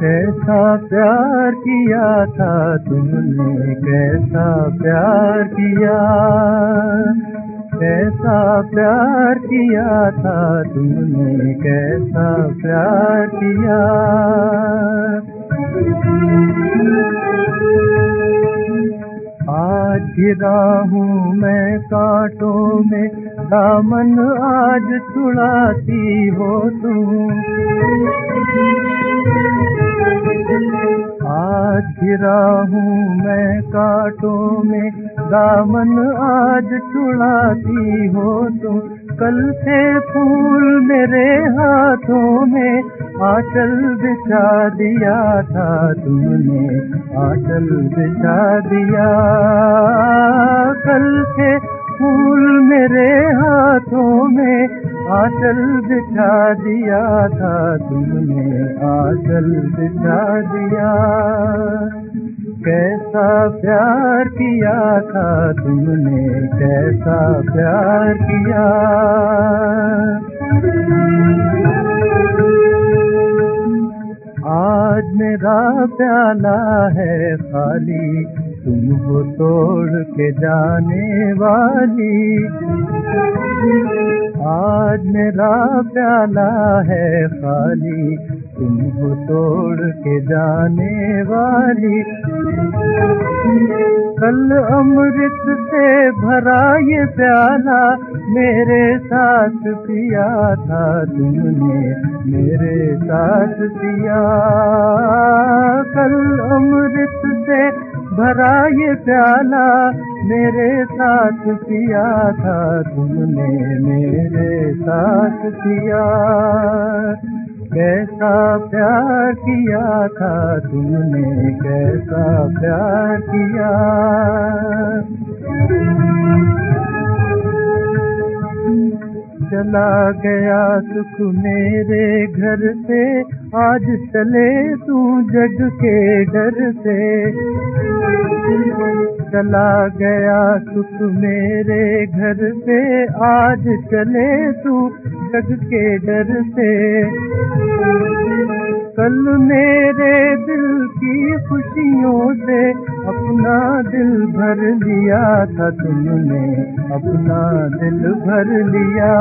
कैसा प्यार किया था तुमने, कैसा प्यार किया? कैसा प्यार किया था तुमने, कैसा प्यार किया? गिरा हूँ मैं कांटों में। दामन आज छुड़ाती हो तुम आज गिरा हूँ मैं कांटों में। दामन आज छुड़ाती हो तुम कल से फूल मेरे हाथों में, आचल बिछा दिया था तुमने, आचल बिछा दिया। कल से फूल मेरे हाथों में आचल बिछा दिया था, तुमने आचल बिछा दिया। कैसा प्यार किया था, तुमने कैसा प्यार किया। आज मेरा प्याला है खाली तुम हो तोड़ के जाने वाली। आज मेरा प्याला है खाली। तुम हो तोड़ के जाने वाली। कल अमृत से भरा ये प्याला मेरे साथ पिया था तुमने, मेरे साथ पिया। कल अमृत भरा ये प्याला मेरे साथ पिया था तुमने मेरे साथ पिया कैसा प्यार किया था तुमने, कैसा प्यार किया। चला गया सुख मेरे घर से। आज चले तू जग के डर से। चला गया सुख मेरे घर से। आज चले तू जग के डर से। कल मेरे दिल खुशियों से अपना दिल भर लिया था तुमने, अपना दिल भर लिया।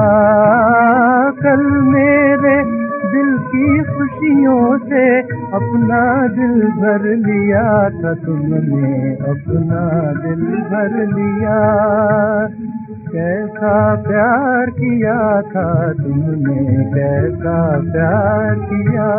कल मेरे दिल की खुशियों से अपना दिल भर लिया था तुमने, अपना दिल भर लिया। कैसा प्यार किया था तुमने, कैसा प्यार किया।